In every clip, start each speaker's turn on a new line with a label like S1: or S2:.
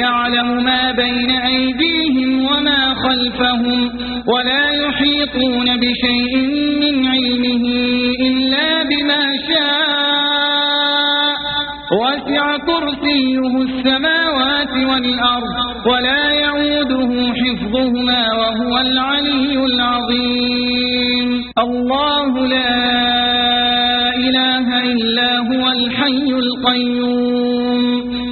S1: يعلم ما بين أيديهم وما خلفهم ولا يحيطون بشيء من علمه إلا بما شاء. وسع كرسيه السماوات والأرض ولا يعوده حفظهما وهو العلي العظيم. الله لا إله إلا هو الحي القيوم.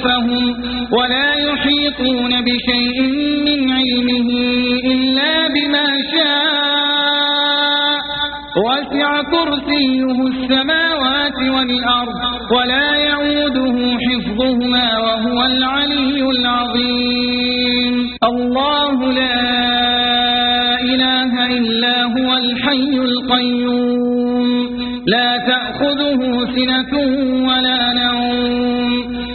S1: خلفهم ولا يحيطون بشيء من علمه إلا بما شاء. وسع كرسيه السماوات والأرض ولا يعوده حفظهما وهو العلي العظيم. الله لا إله إلا هو الحي القيوم. لا تأخذه سنة ولا نوم.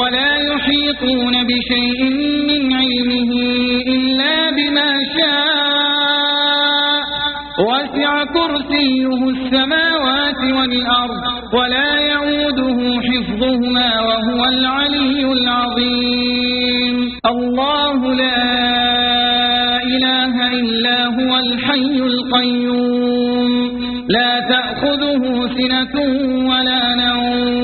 S1: ولا يحيطون بشيء من علمه إلا بما شاء. وسع كرسيه السماوات والأرض ولا يعوده حفظهما وهو العلي العظيم. الله لا إله إلا هو الحي القيوم. لا تأخذه سنة ولا نوم.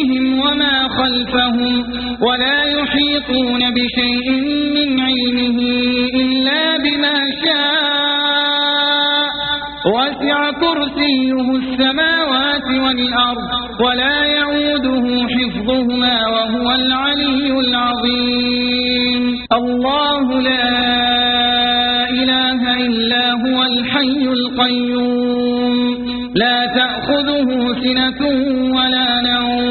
S1: وما خلفهم ولا يحيطون بشيء من علمه إلا بما شاء. وسع كرسيه السماوات والأرض ولا يعوده حفظهما وهو العلي العظيم. الله لا إله إلا هو الحي القيوم. لا تأخذه سنة ولا نوم.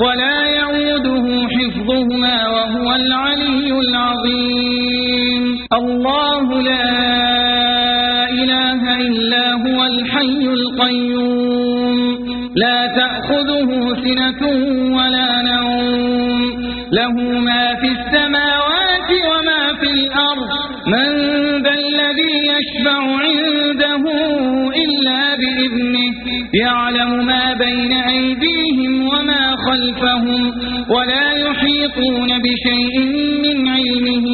S1: ولا يعوده حفظهما وهو العلي العظيم. الله لا إله إلا هو الحي القيوم. لا تأخذه سنة ولا نوم. له ما في السماوات وما في الأرض. من ذا الذي يشفع عنده إلا بإذنه. يعلم ما بين أيديهم خلفهم ولا يحيطون بشيء من علمه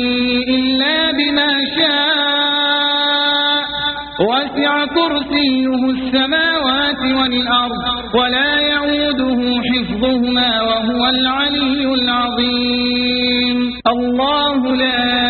S1: إلا بما شاء. وسع كرسيه السماوات والأرض ولا يعوده حفظهما وهو العلي العظيم. الله لا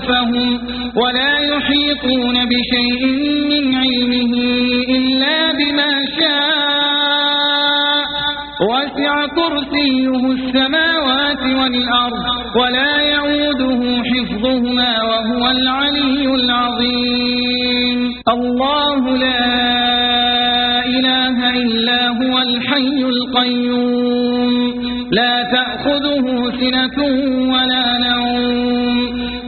S1: خلفهم ولا يحيطون بشيء من علمه إلا بما شاء. وسع كرسيه السماوات والأرض ولا يعوده حفظهما وهو العلي العظيم. الله لا إله إلا هو الحي القيوم. لا تأخذه سنة ولا نوم.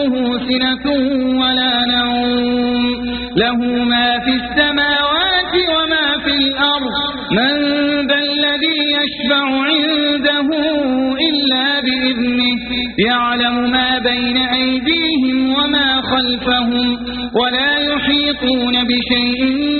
S1: تأخذه سنة ولا نوم. له ما في السماوات وما في الأرض. من ذا الذي يشفع عنده إلا بإذنه. يعلم ما بين أيديهم وما خلفهم. ولا يحيطون بشيء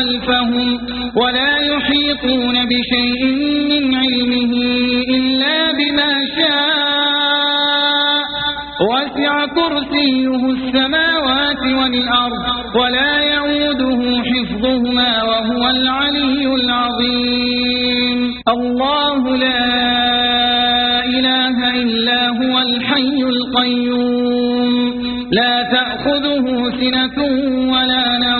S1: خلفهم ولا يحيطون بشيء من علمه إلا بما شاء. وسع كرسيه السماوات والأرض ولا يعوده حفظهما وهو العلي العظيم. الله لا إله إلا هو الحي القيوم. لا تأخذه سنة ولا نوم.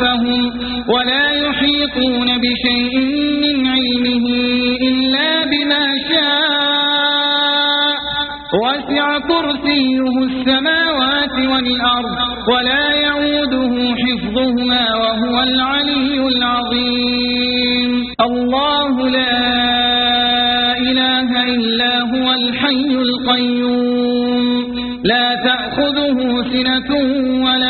S1: خلفهم ولا يحيطون بشيء من علمه إلا بما شاء. وسع كرسيه السماوات والأرض ولا يعوده حفظهما وهو العلي العظيم. الله لا إله إلا هو الحي القيوم. لا تأخذه سنة ولا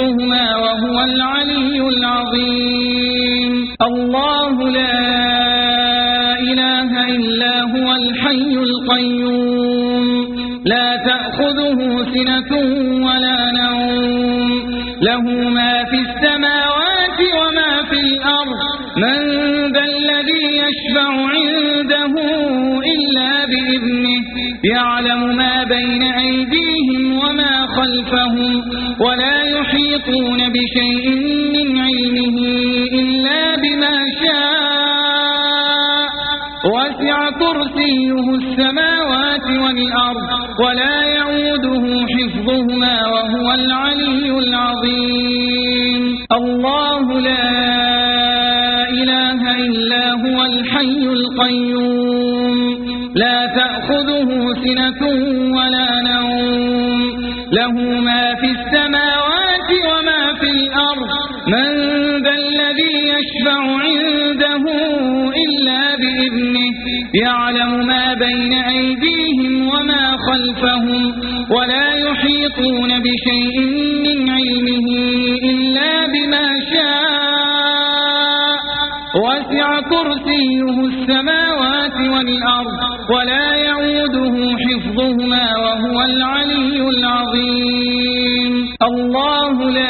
S1: حفظهما وهو العلي العظيم. الله لا إله إلا هو الحي القيوم. يحيطون بشيء من علمه إلا بما شاء. وسع كرسيه السماوات والأرض ولا يعوده حفظهما وهو العلي العظيم. الله لا إله إلا هو الحي القيوم. لا تأخذه سنة بين أيديهم وما خلفهم ولا يحيطون بشيء من علمه إلا بما شاء. وسع كرسيه السماوات والأرض ولا يعوده حفظهما وهو العلي العظيم. الله لا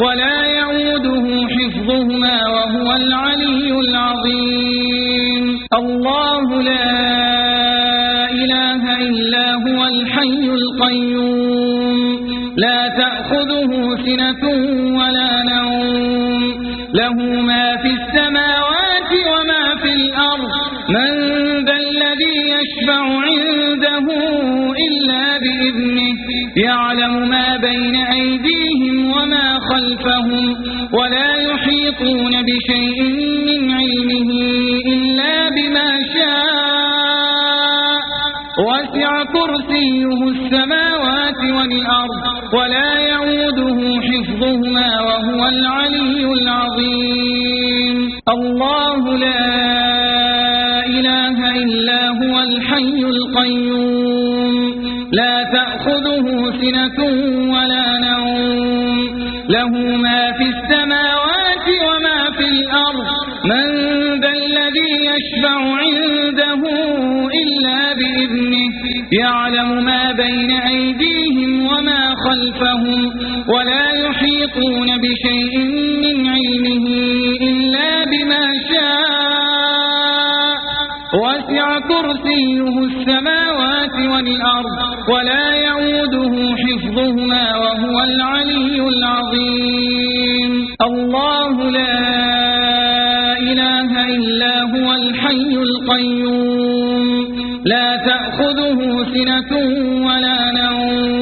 S1: ولا حفظهما وهو العلي العظيم. الله لا إله إلا هو الحي القيوم. لا تأخذه سنة ولا نوم. له ما في السماوات وما في الأرض. من ذا الذي يشفع عنده إلا بإذنه. يعلم ما بين أيديهم وما خلفهم ولا يحيطون بشيء من علمه إلا بما شاء. وسع كرسيه السماوات والأرض ولا يعوده حفظهما وهو العلي العظيم. الله لا إله إلا هو الحي القيوم. لا تأخذه سنة ولا نوم.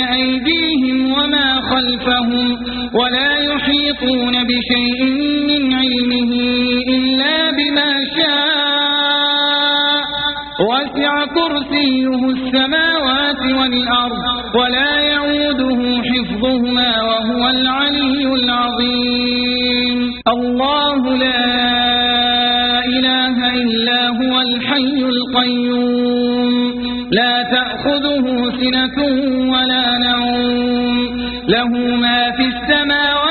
S1: يحيطون بشيء من علمه إلا بما شاء. وسع كرسيه السماوات والأرض ولا يعوده حفظهما وهو العلي العظيم. الله لا إله إلا هو الحي القيوم. لا تأخذه سنة ولا نوم. له ما في السماوات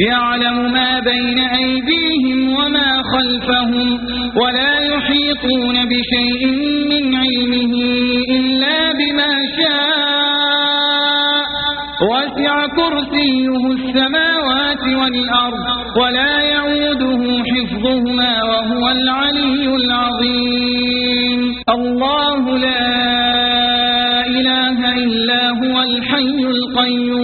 S1: يعلم ما بين أيديهم وما خلفهم ولا يحيطون بشيء من علمه إلا بما شاء. وسع كرسيه السماوات والأرض ولا يعوده حفظهما وهو العلي العظيم. الله لا إله إلا هو الحي القيوم.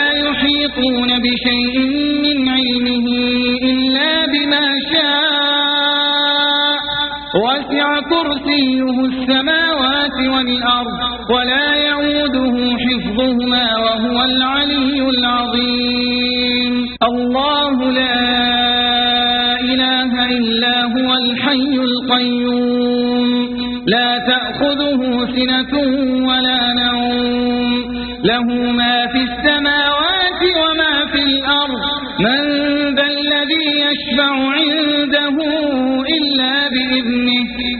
S1: يحيطون بشيء من علمه إلا بما شاء وسع كرسيه السماوات والأرض ولا يعوده حفظهما وهو العلي العظيم الله لا إله إلا هو الحي القيوم لا تأخذه سنة ولا نوم له ما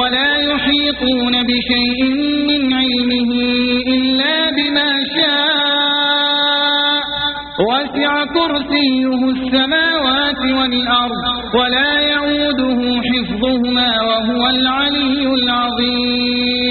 S1: ولا يحيطون بشيء من علمه إلا بما شاء. وسع كرسيه السماوات والأرض ولا يعوده حفظهما وهو العلي العظيم.